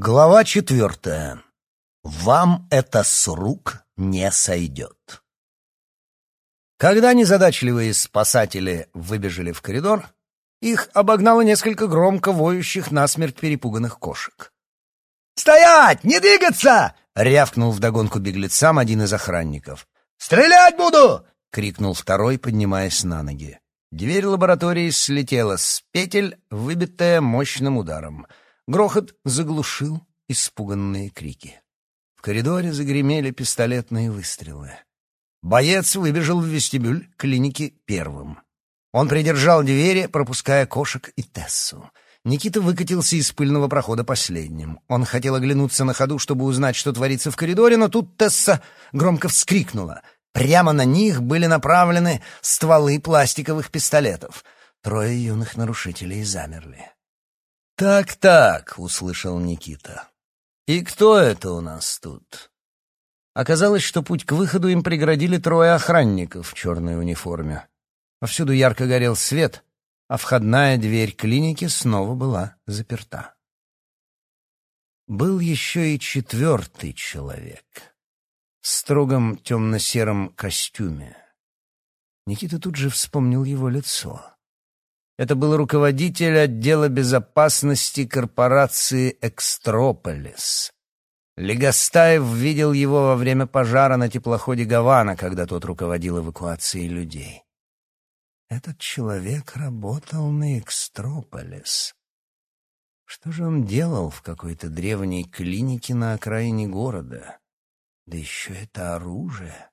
Глава четвертая. Вам это с рук не сойдет. Когда незадачливые спасатели выбежали в коридор, их обогнало несколько громко воющих насмерть перепуганных кошек. «Стоять! Не двигаться!» — рявкнул вдогонку беглецам один из охранников. «Стрелять буду!» — крикнул второй, поднимаясь на ноги. Дверь лаборатории слетела с петель, выбитая мощным ударом — Грохот заглушил испуганные крики. В коридоре загремели пистолетные выстрелы. Боец выбежал в вестибюль клиники первым. Он придержал двери, пропуская кошек и Тессу. Никита выкатился из пыльного прохода последним. Он хотел оглянуться на ходу, чтобы узнать, что творится в коридоре, но тут Тесса громко вскрикнула. Прямо на них были направлены стволы пластиковых пистолетов. Трое юных нарушителей замерли. «Так-так», — услышал Никита. «И кто это у нас тут?» Оказалось, что путь к выходу им преградили трое охранников в черной униформе. Повсюду ярко горел свет, а входная дверь клиники снова была заперта. Был еще и четвертый человек в строгом темно-сером костюме. Никита тут же вспомнил его лицо. Это был руководитель отдела безопасности корпорации «Экстрополис». Легостаев видел его во время пожара на теплоходе «Гавана», когда тот руководил эвакуацией людей. Этот человек работал на «Экстрополис». Что же он делал в какой-то древней клинике на окраине города? Да еще это оружие.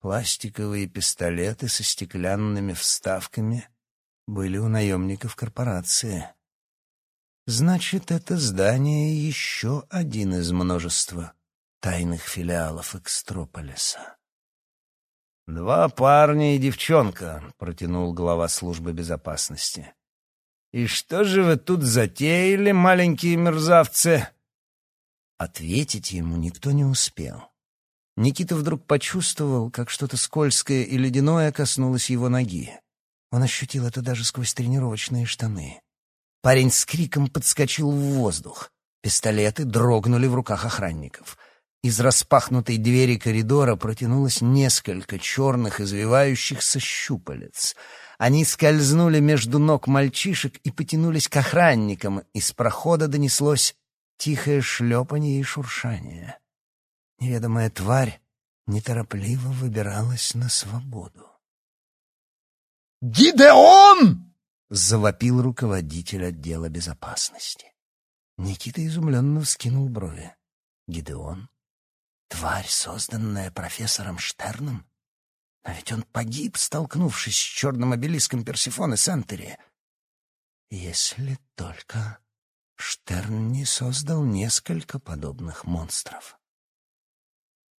Пластиковые пистолеты со стеклянными вставками — были у наемников корпорации. Значит, это здание еще один из множества тайных филиалов Экстрополиса. «Два парня и девчонка», — протянул глава службы безопасности. «И что же вы тут затеяли, маленькие мерзавцы?» Ответить ему никто не успел. Никита вдруг почувствовал, как что-то скользкое и ледяное коснулось его ноги. Он ощутил это даже сквозь тренировочные штаны. Парень с криком подскочил в воздух. Пистолеты дрогнули в руках охранников. Из распахнутой двери коридора протянулось несколько черных извивающихся щупалец. Они скользнули между ног мальчишек и потянулись к охранникам. Из прохода донеслось тихое шлепанье и шуршание. Неведомая тварь неторопливо выбиралась на свободу. «Гидеон!» — завопил руководитель отдела безопасности. Никита изумленно вскинул брови. «Гидеон? Тварь, созданная профессором Штерном? Но ведь он погиб, столкнувшись с черным обелиском Персифоны Сентери. Если только Штерн не создал несколько подобных монстров».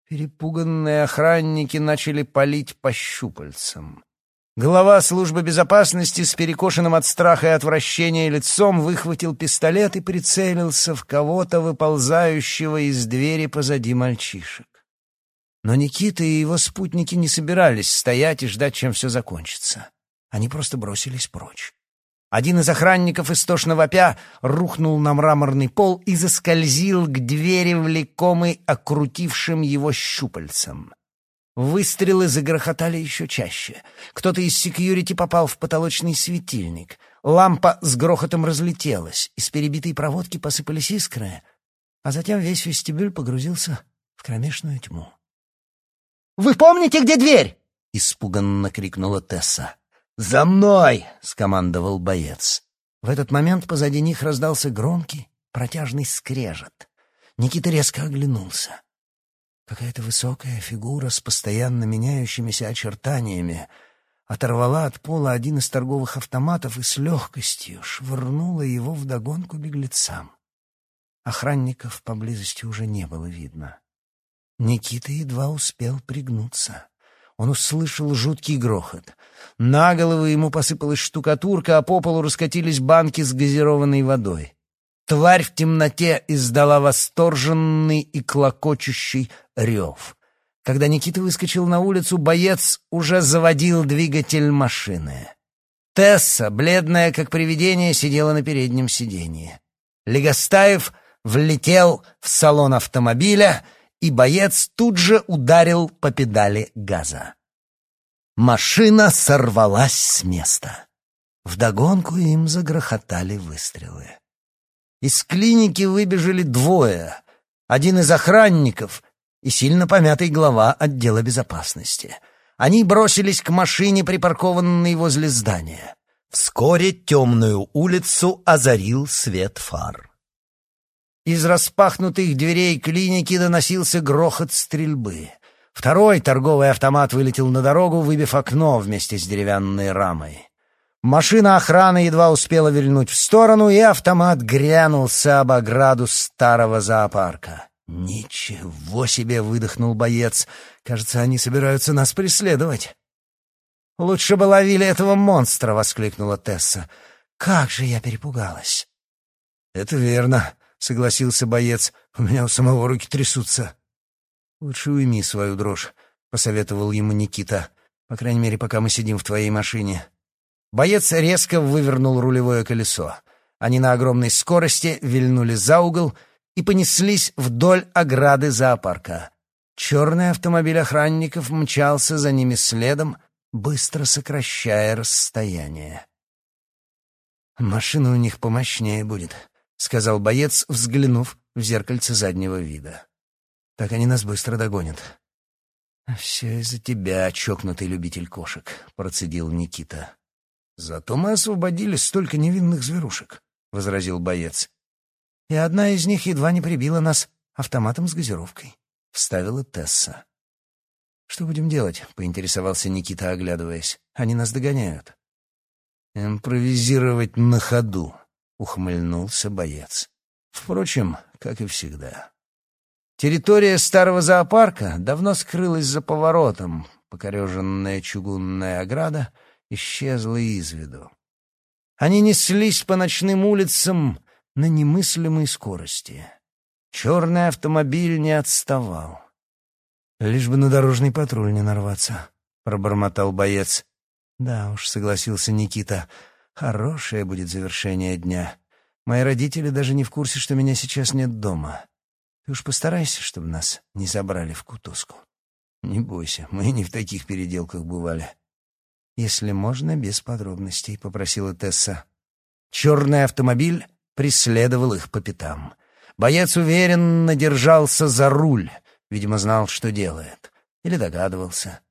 Перепуганные охранники начали палить по щупальцам. Глава службы безопасности с перекошенным от страха и отвращения лицом выхватил пистолет и прицелился в кого-то, выползающего из двери позади мальчишек. Но Никита и его спутники не собирались стоять и ждать, чем все закончится. Они просто бросились прочь. Один из охранников, истошно вопя, рухнул на мраморный пол и заскользил к двери, влекомый окрутившим его щупальцем. Выстрелы загрохотали еще чаще. Кто-то из секьюрити попал в потолочный светильник. Лампа с грохотом разлетелась. Из перебитой проводки посыпались искры. А затем весь вестибюль погрузился в кромешную тьму. «Вы помните, где дверь?» — испуганно крикнула Тесса. «За мной!» — скомандовал боец. В этот момент позади них раздался громкий, протяжный скрежет. Никита резко оглянулся. Какая-то высокая фигура с постоянно меняющимися очертаниями оторвала от пола один из торговых автоматов и с легкостью швырнула его вдогонку беглецам. Охранников поблизости уже не было видно. Никита едва успел пригнуться. Он услышал жуткий грохот. На голову ему посыпалась штукатурка, а по полу раскатились банки с газированной водой. Тварь в темноте издала восторженный и клокочущий рев. Когда Никита выскочил на улицу, боец уже заводил двигатель машины. Тесса, бледная как привидение, сидела на переднем сиденье. Легостаев влетел в салон автомобиля, и боец тут же ударил по педали газа. Машина сорвалась с места. Вдогонку им загрохотали выстрелы. Из клиники выбежали двое. Один из охранников и сильно помятый глава отдела безопасности. Они бросились к машине, припаркованной возле здания. Вскоре темную улицу озарил свет фар. Из распахнутых дверей клиники доносился грохот стрельбы. Второй торговый автомат вылетел на дорогу, выбив окно вместе с деревянной рамой. Машина охраны едва успела вильнуть в сторону, и автомат грянулся об ограду старого зоопарка. «Ничего себе!» — выдохнул боец. «Кажется, они собираются нас преследовать». «Лучше бы ловили этого монстра!» — воскликнула Тесса. «Как же я перепугалась!» «Это верно», — согласился боец. «У меня у самого руки трясутся». «Лучше уйми свою дрожь», — посоветовал ему Никита. «По крайней мере, пока мы сидим в твоей машине». Боец резко вывернул рулевое колесо. Они на огромной скорости вильнули за угол и понеслись вдоль ограды зоопарка. Черный автомобиль охранников мчался за ними следом, быстро сокращая расстояние. «Машина у них помощнее будет», — сказал боец, взглянув в зеркальце заднего вида. «Так они нас быстро догонят». «Все из-за тебя, чокнутый любитель кошек», — процедил Никита. «Зато мы освободили столько невинных зверушек», — возразил боец. «И одна из них едва не прибила нас автоматом с газировкой», — вставила Тесса. «Что будем делать?» — поинтересовался Никита, оглядываясь. «Они нас догоняют». «Импровизировать на ходу», — ухмыльнулся боец. Впрочем, как и всегда. Территория старого зоопарка давно скрылась за поворотом, покореженная чугунная ограда — исчезла из виду. Они неслись по ночным улицам на немыслимой скорости. Черный автомобиль не отставал. «Лишь бы на дорожный патруль не нарваться», — пробормотал боец. «Да уж», — согласился Никита, — «хорошее будет завершение дня. Мои родители даже не в курсе, что меня сейчас нет дома. Ты уж постарайся, чтобы нас не забрали в кутузку. Не бойся, мы не в таких переделках бывали. «Если можно, без подробностей», — попросила Тесса. Черный автомобиль преследовал их по пятам. Боец уверенно держался за руль, видимо, знал, что делает. Или догадывался.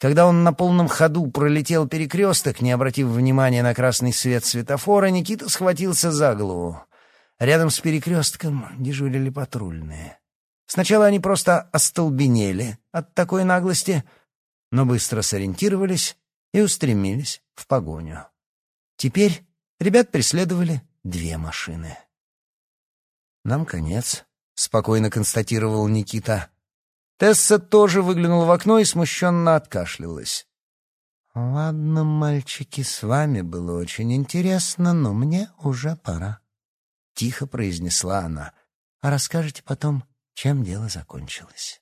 Когда он на полном ходу пролетел перекресток, не обратив внимания на красный свет светофора, Никита схватился за голову. Рядом с перекрестком дежурили патрульные. Сначала они просто остолбенели от такой наглости, но быстро сориентировались и устремились в погоню. Теперь ребят преследовали две машины. «Нам конец», — спокойно констатировал Никита. Тесса тоже выглянула в окно и смущенно откашлялась. «Ладно, мальчики, с вами было очень интересно, но мне уже пора», — тихо произнесла она. «А расскажете потом, чем дело закончилось?»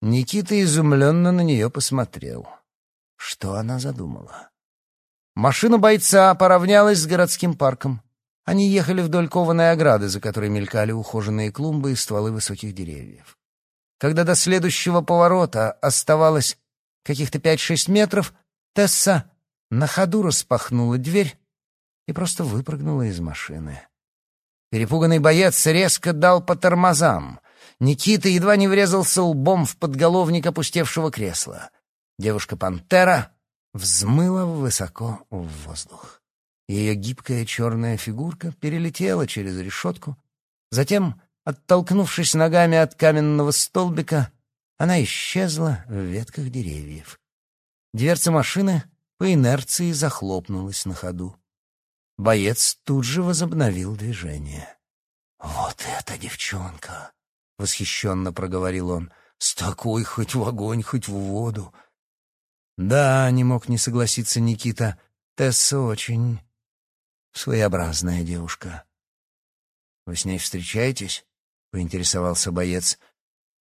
Никита изумленно на нее посмотрел. Что она задумала? Машина бойца поравнялась с городским парком. Они ехали вдоль кованой ограды, за которой мелькали ухоженные клумбы и стволы высоких деревьев. Когда до следующего поворота оставалось каких-то пять-шесть метров, Тесса на ходу распахнула дверь и просто выпрыгнула из машины. Перепуганный боец резко дал по тормозам. Никита едва не врезался лбом в подголовник опустевшего кресла. Девушка-пантера взмыла высоко в воздух. Ее гибкая черная фигурка перелетела через решетку. Затем, оттолкнувшись ногами от каменного столбика, она исчезла в ветках деревьев. Дверца машины по инерции захлопнулась на ходу. Боец тут же возобновил движение. «Вот эта девчонка!» — восхищенно проговорил он. «С такой хоть в огонь, хоть в воду!» «Да», — не мог не согласиться Никита, — «Тесса очень своеобразная девушка». «Вы с ней встречаетесь?» — поинтересовался боец.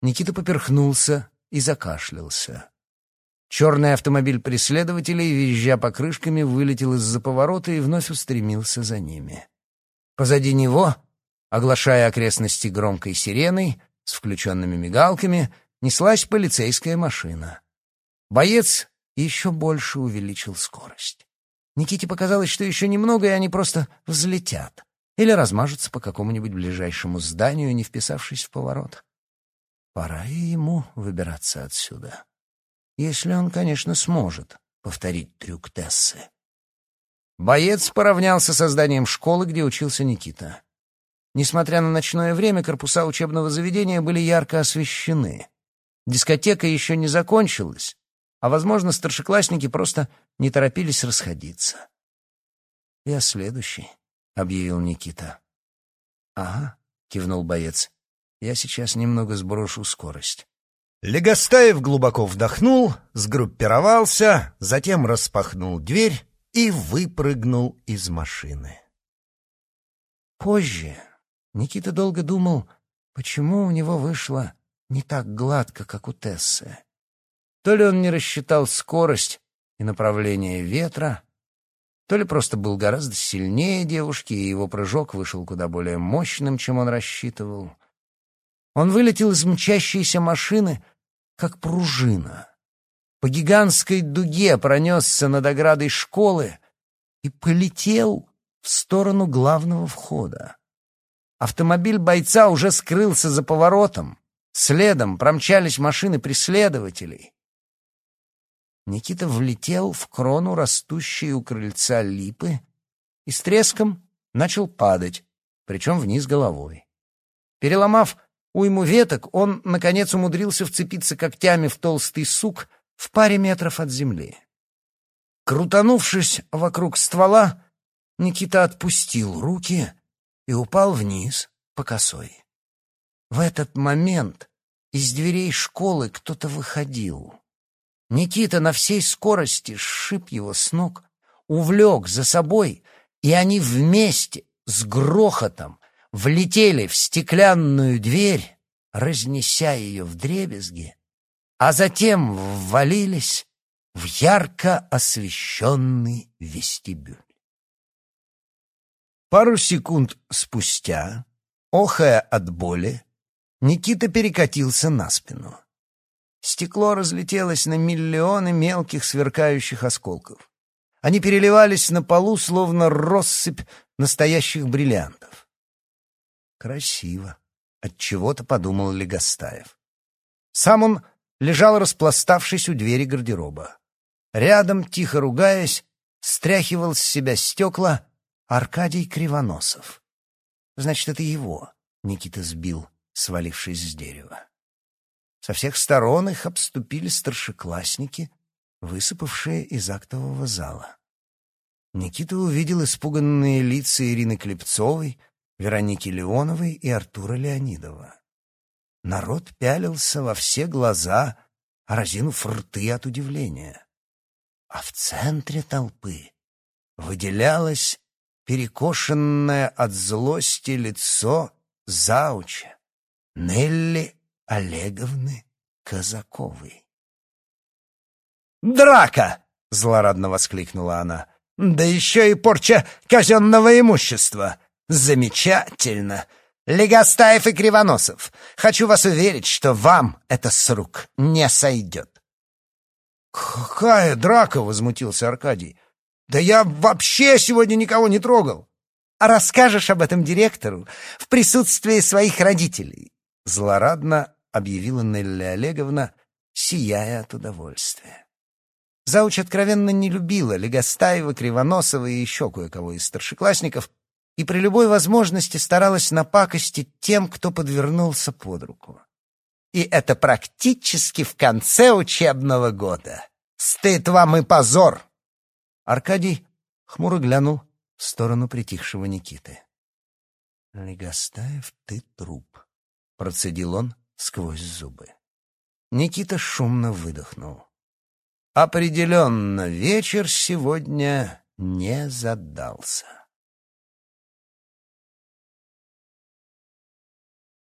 Никита поперхнулся и закашлялся. Черный автомобиль преследователей, визжа покрышками, вылетел из-за поворота и вновь устремился за ними. Позади него Оглашая окрестности громкой сиреной с включенными мигалками, неслась полицейская машина. Боец еще больше увеличил скорость. Никите показалось, что еще немного, и они просто взлетят или размажутся по какому-нибудь ближайшему зданию, не вписавшись в поворот. Пора и ему выбираться отсюда. Если он, конечно, сможет повторить трюк Тессы. Боец поравнялся со зданием школы, где учился Никита. Несмотря на ночное время, корпуса учебного заведения были ярко освещены. Дискотека еще не закончилась, а, возможно, старшеклассники просто не торопились расходиться. «Я следующий», — объявил Никита. «Ага», — кивнул боец, — «я сейчас немного сброшу скорость». Легостаев глубоко вдохнул, сгруппировался, затем распахнул дверь и выпрыгнул из машины. Позже Никита долго думал, почему у него вышло не так гладко, как у Тессы. То ли он не рассчитал скорость и направление ветра, то ли просто был гораздо сильнее девушки, и его прыжок вышел куда более мощным, чем он рассчитывал. Он вылетел из мчащейся машины, как пружина. По гигантской дуге пронесся над оградой школы и полетел в сторону главного входа. Автомобиль бойца уже скрылся за поворотом. Следом промчались машины преследователей. Никита влетел в крону растущей у крыльца липы и с треском начал падать, причем вниз головой. Переломав уйму веток, он, наконец, умудрился вцепиться когтями в толстый сук в паре метров от земли. Крутанувшись вокруг ствола, Никита отпустил руки и упал вниз по косой. В этот момент из дверей школы кто-то выходил. Никита на всей скорости сшиб его с ног, увлек за собой, и они вместе с грохотом влетели в стеклянную дверь, разнеся ее в дребезги, а затем ввалились в ярко освещенный вестибюль. Пару секунд спустя, охая от боли, Никита перекатился на спину. Стекло разлетелось на миллионы мелких сверкающих осколков. Они переливались на полу, словно россыпь настоящих бриллиантов. Красиво, от чего-то подумал Легостаев. Сам он лежал распластавшись у двери гардероба. Рядом, тихо ругаясь, стряхивал с себя стекла Аркадий Кривоносов. Значит, это его Никита сбил, свалившись с дерева. Со всех сторон их обступили старшеклассники, высыпавшие из актового зала. Никита увидел испуганные лица Ирины Клепцовой, Вероники Леоновой и Артура Леонидова. Народ пялился во все глаза, разинув рты от удивления. А в центре толпы выделялась перекошенное от злости лицо зауча Нелли Олеговны Казаковой. «Драка!» — злорадно воскликнула она. «Да еще и порча казенного имущества! Замечательно! Легостаев и Кривоносов, хочу вас уверить, что вам это с рук не сойдет!» «Какая драка!» — возмутился Аркадий. Да я вообще сегодня никого не трогал. А расскажешь об этом директору в присутствии своих родителей, злорадно объявила Нелли Олеговна, сияя от удовольствия. Зауч откровенно не любила Легостаева, Кривоносова и еще кое-кого из старшеклассников, и при любой возможности старалась напакостить тем, кто подвернулся под руку. И это практически в конце учебного года. Стыд вам и позор! Аркадий хмуро глянул в сторону притихшего Никиты. «Легостаев, ты труп», — процедил он сквозь зубы. Никита шумно выдохнул. Определенно, вечер сегодня не задался.